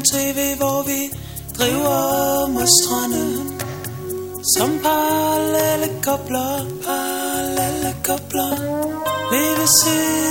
en tv, hvor vi driver mod stranden Som parallelle kobler, parallelle kobler. Lige ved se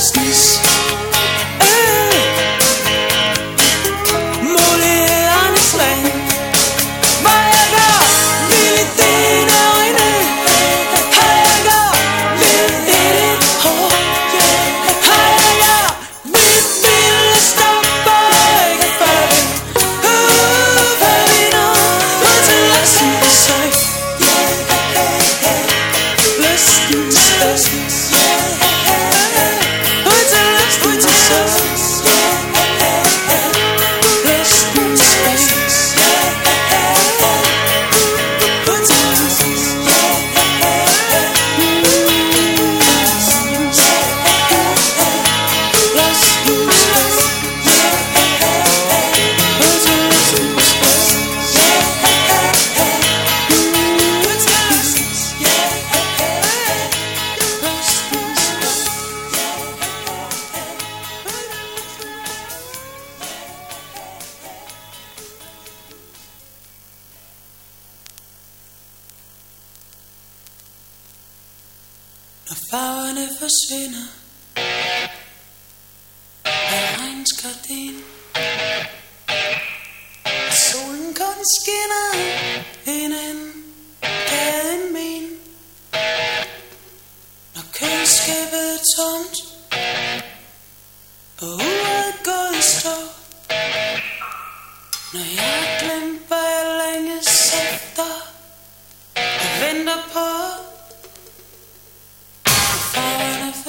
justice.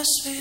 because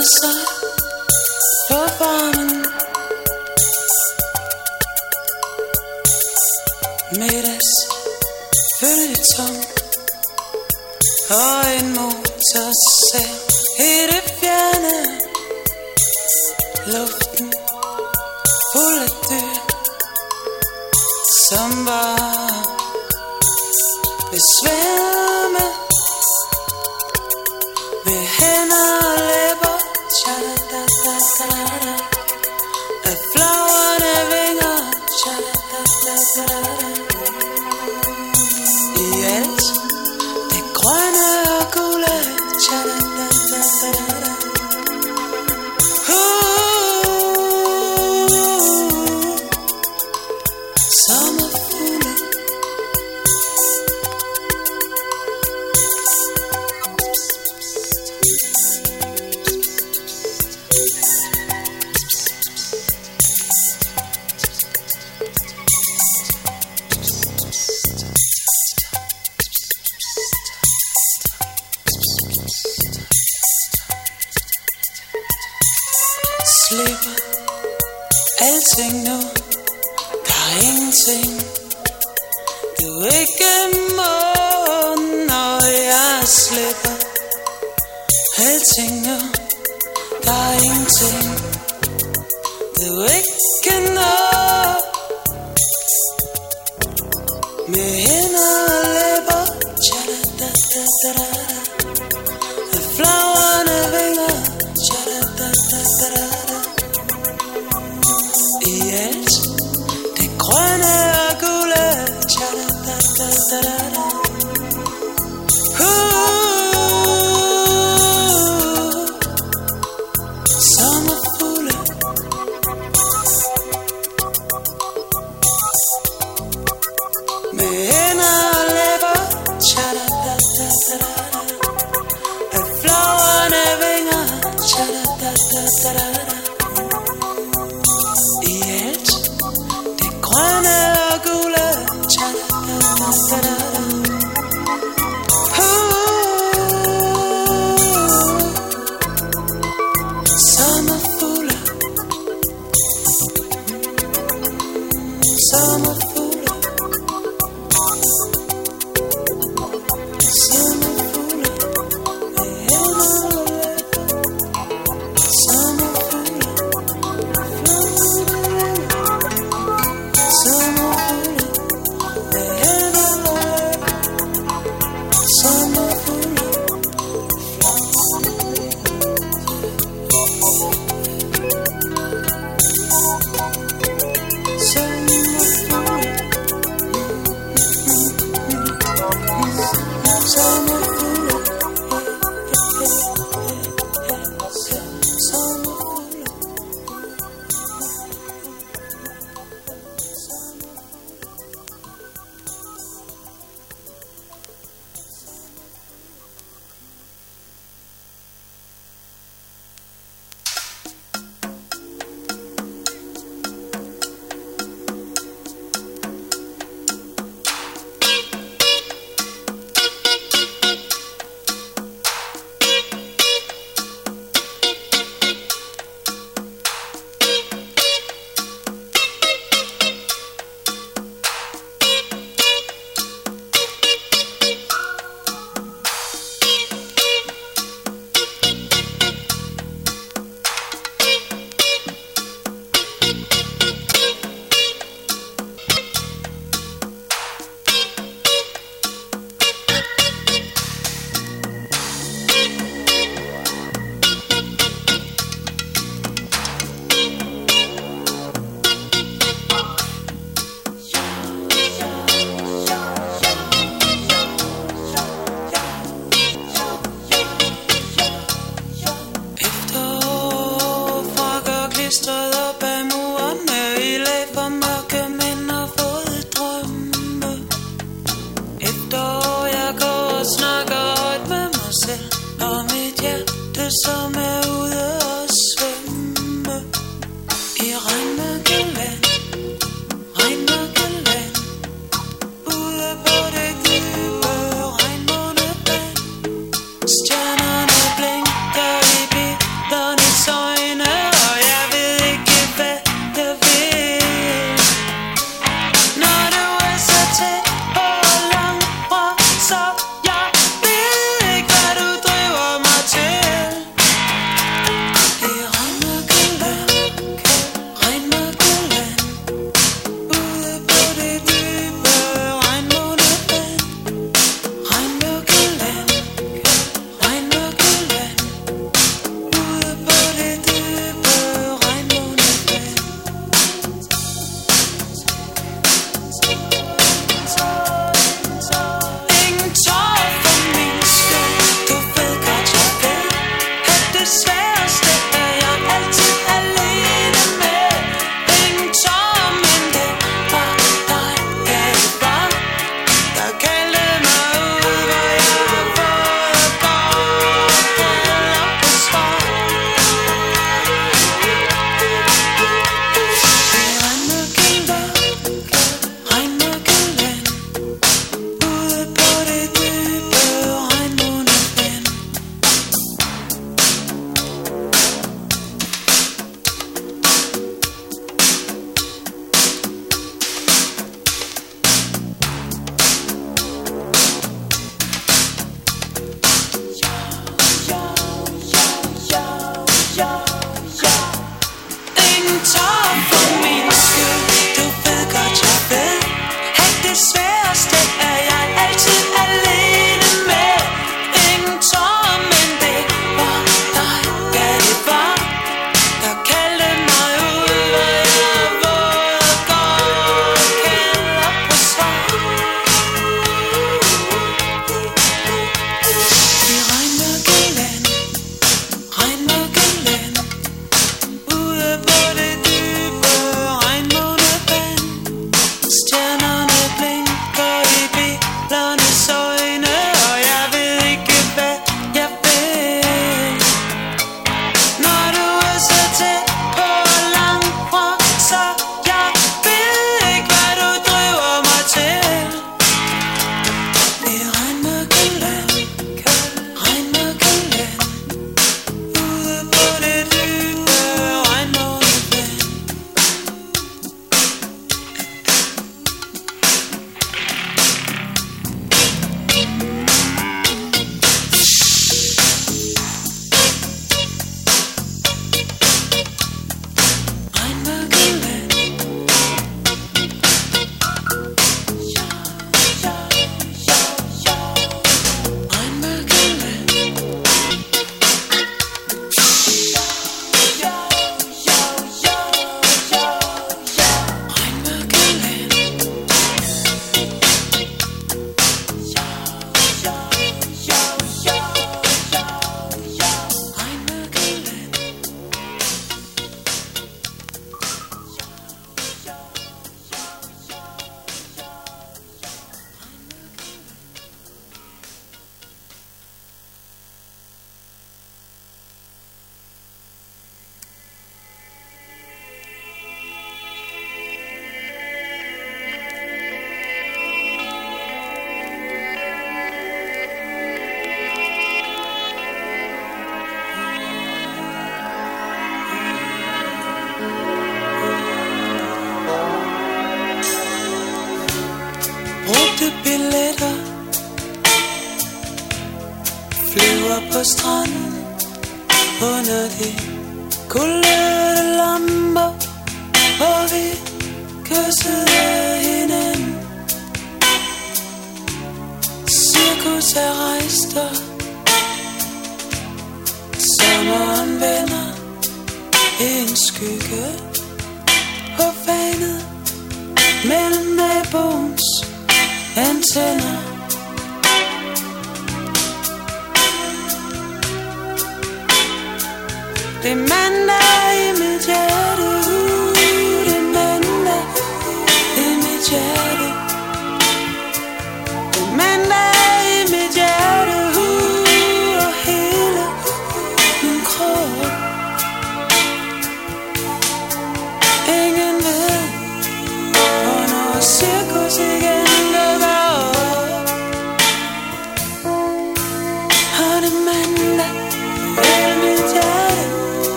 other side of harmony. Följetong har en motorcell i det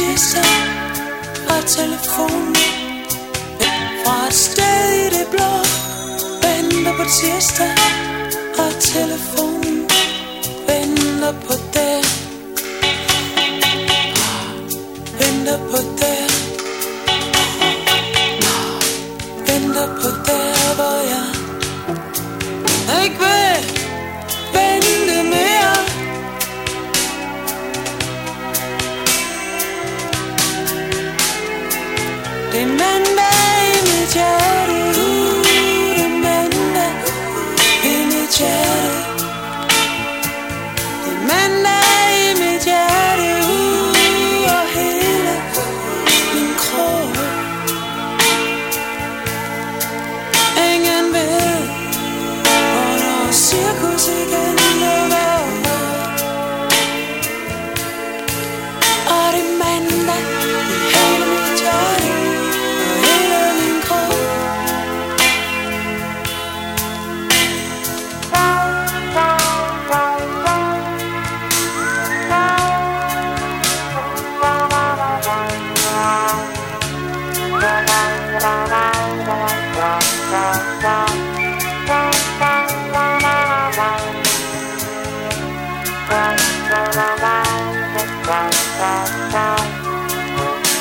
sidste på telefonen Fra et sted i det blå Venter på tirsdag. Og telefonen venter på dig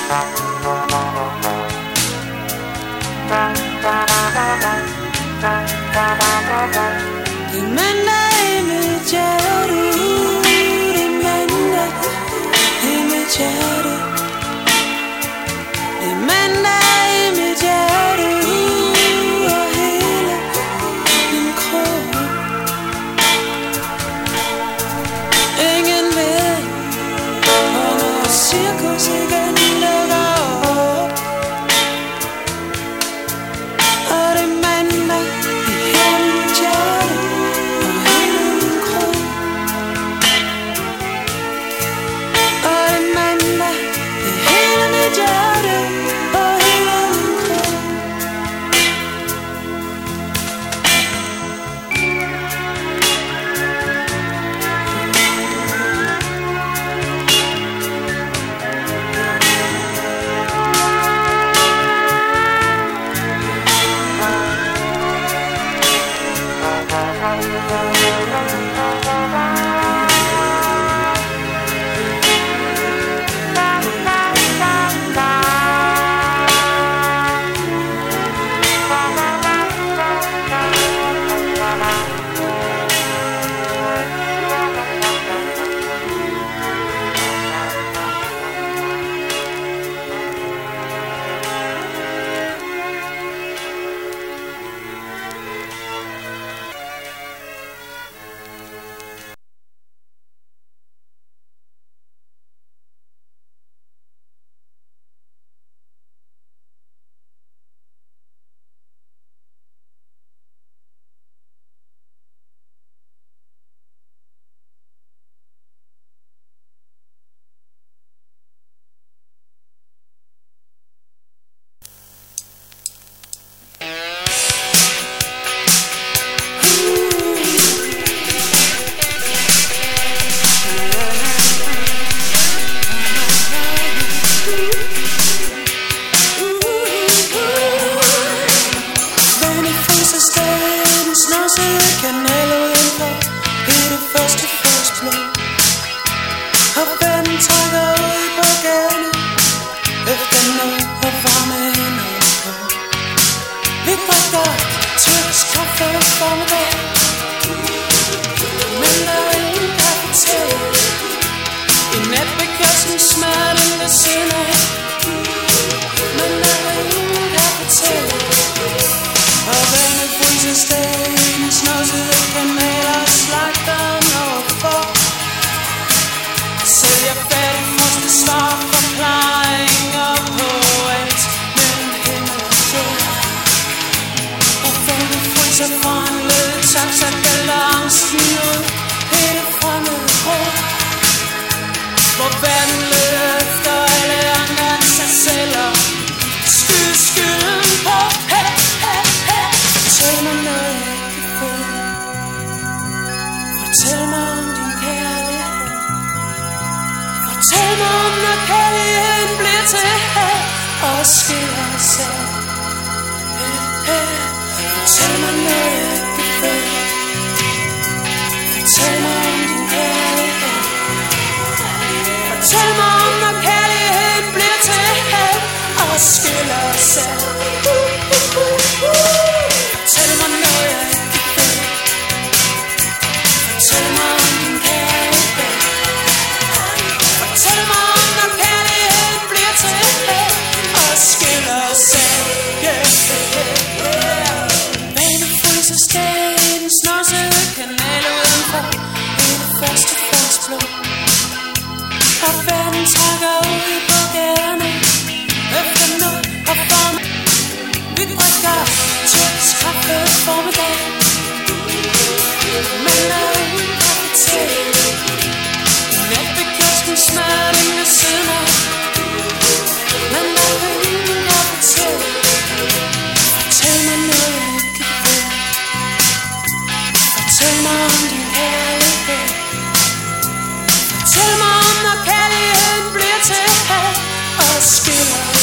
Bye. Skiller os ad. Fortæl mig noget, jeg ikke ved. Fortæl mig om din kærlighed. Fortæl mig om, når kærligheden bliver til had og skiller os ad. Og verden trækker ud på gaderne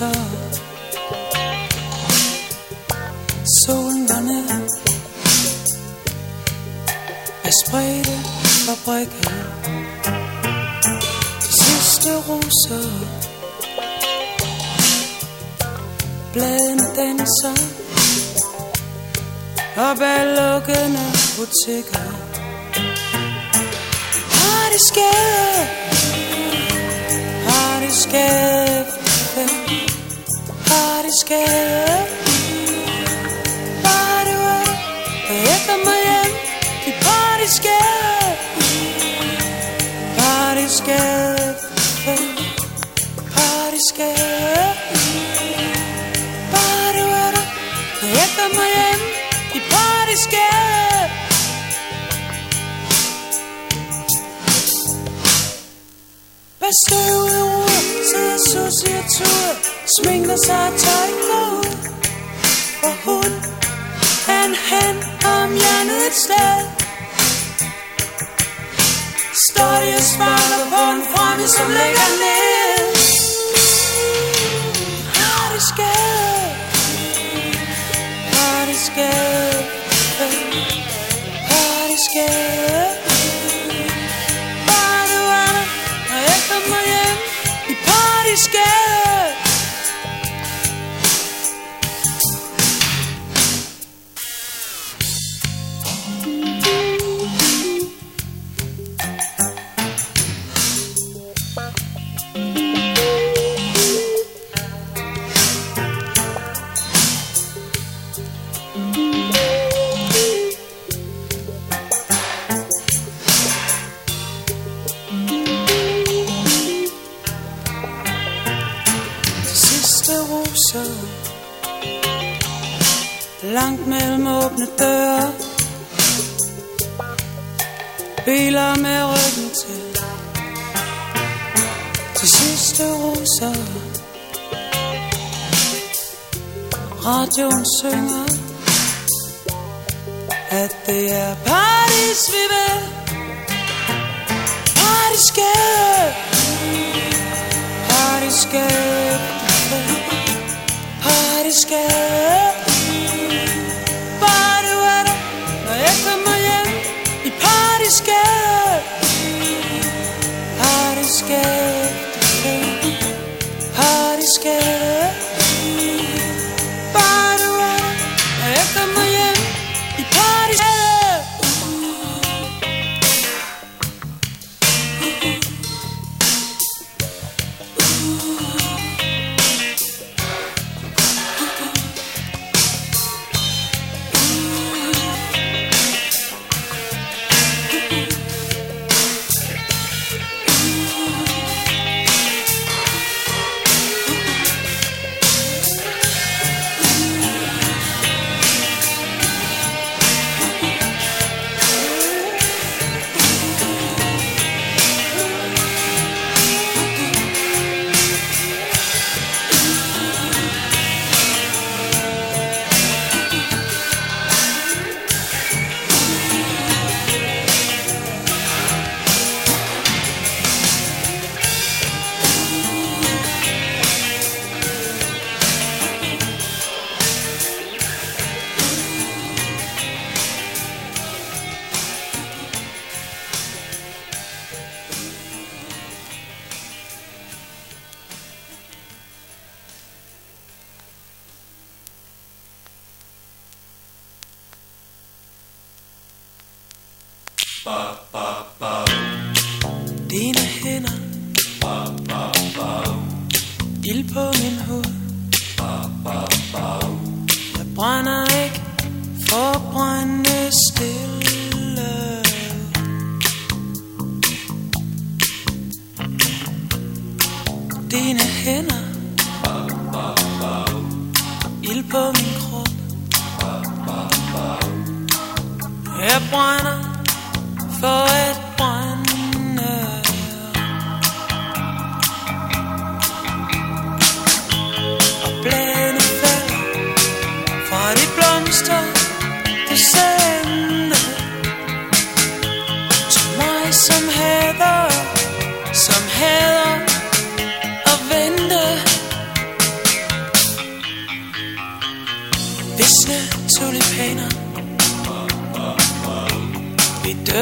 roser Solen var ned. Af spredte fabrikker. De sidste roser. Bladene danser. Og bag lukkende butikker. Har det skægt Har det Partyskade Partyskade Partyskade Bare du er Og jeg kommer hjem I Bare du er der Og jeg kommer hjem Hvad ord, Sminker sig tøj på. Og hun, han, han om hjernet et sted. Står de og sparker på en fremme, som ligger ned. Har det skade Har det skade Har det skade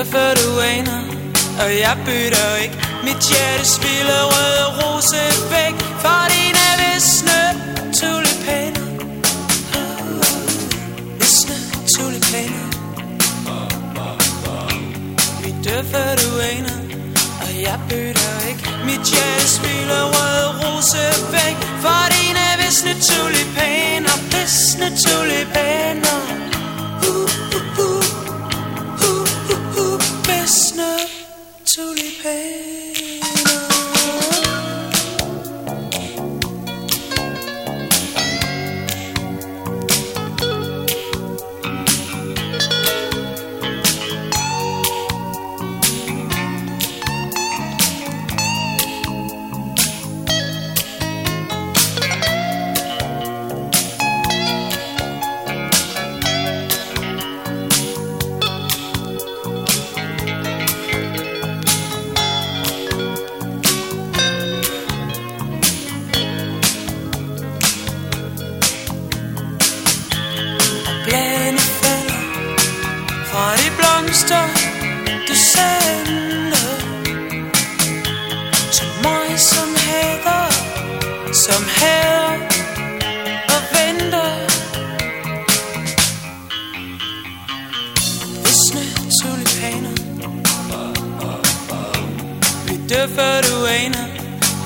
før du aner Og jeg bytter ikke. Mit hjerte spiller røde rose væk For dine visne tulipaner. Visne tulipaner. Vi dør før du aner Og jeg bytter ikke. Mit hjerte spiller røde rose væk For dine visne tulipaner. Visne tulipaner. Uh, uh. Tulipaner voksne tulipaner Vi dør før du aner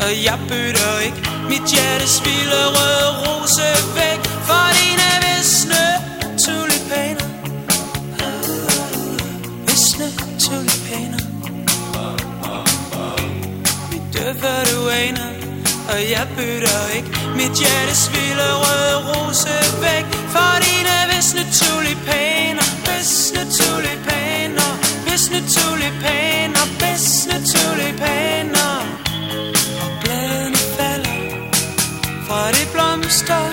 Og jeg bytter ikke. Mit hjerte spiller rød rose væk For dine visne tulipaner Visne tulipaner Vi dør før du aner Og jeg bytter ikke. Mit hjerte spiller rød rose væk For dine visne tulipaner bedste tulipaner Visne tulipaner, visne tulipaner Og bladene falder. Fra det blomster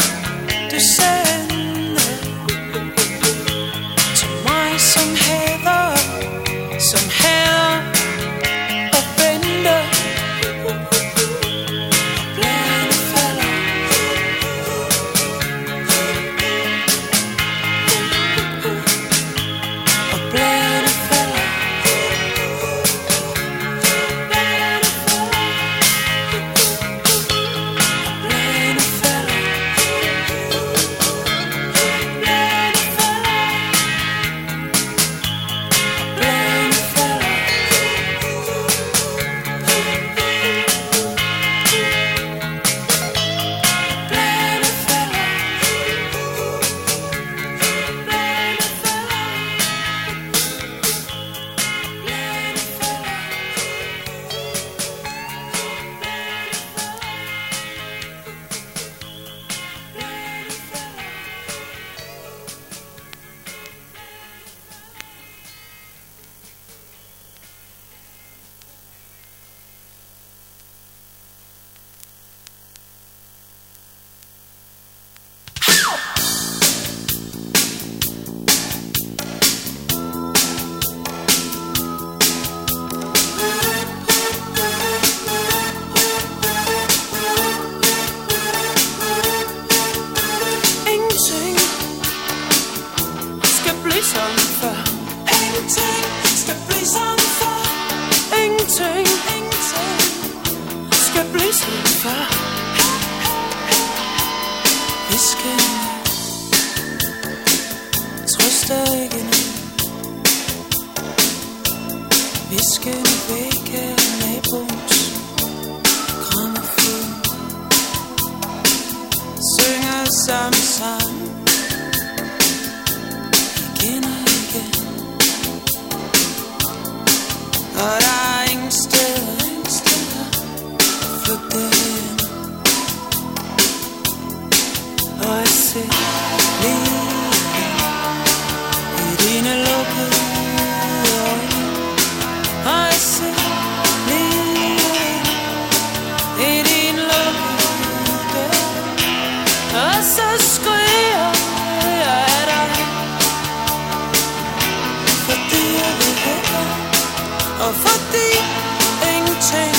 ingenting.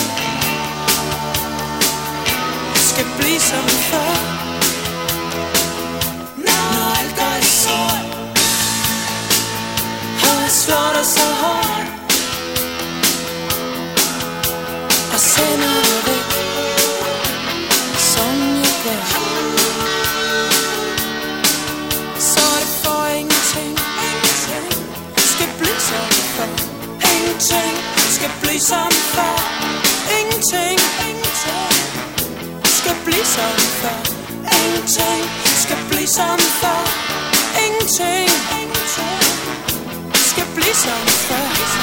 Skal blive som før. Når alt går i sort Har jeg slået dig så hårdt. Og sender blive som før. Ingenting, ingenting Skal blive som før. Ingenting Skal blive som før. Ingenting, ingenting Skal blive som før.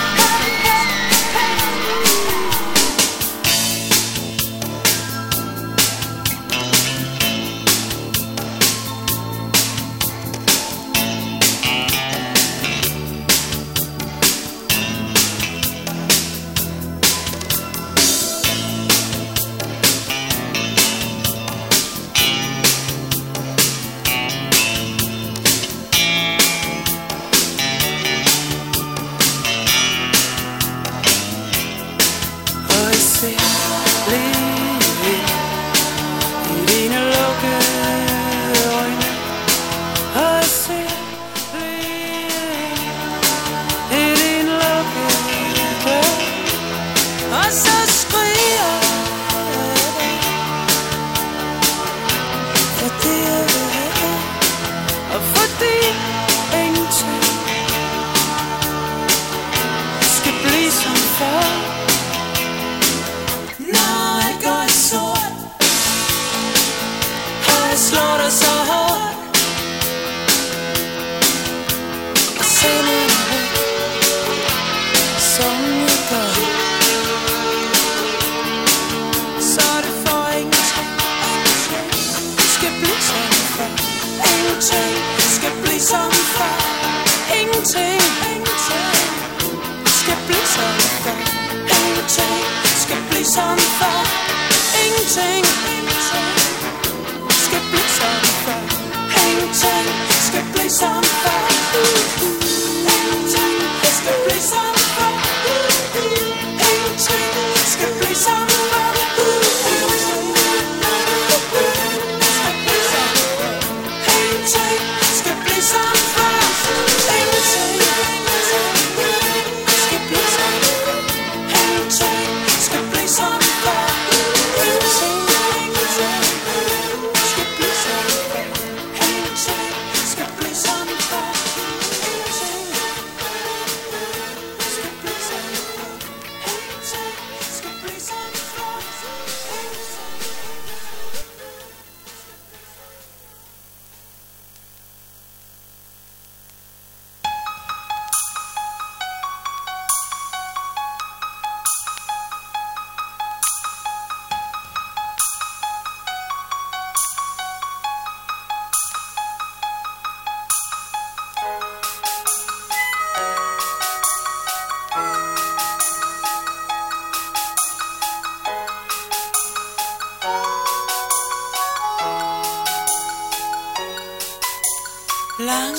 lang,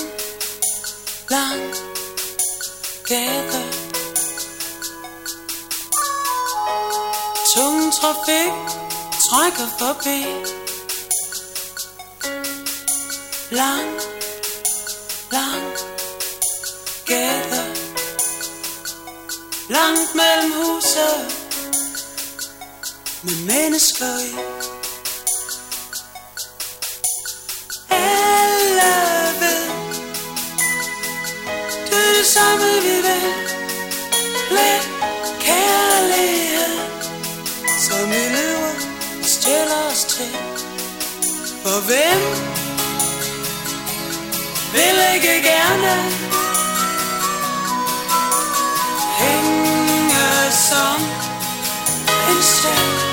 lang gade. Tung trafik trækker forbi. Lang, lang gade. Langt mellem huse med mennesker i. Wind willige gerne hing song instead.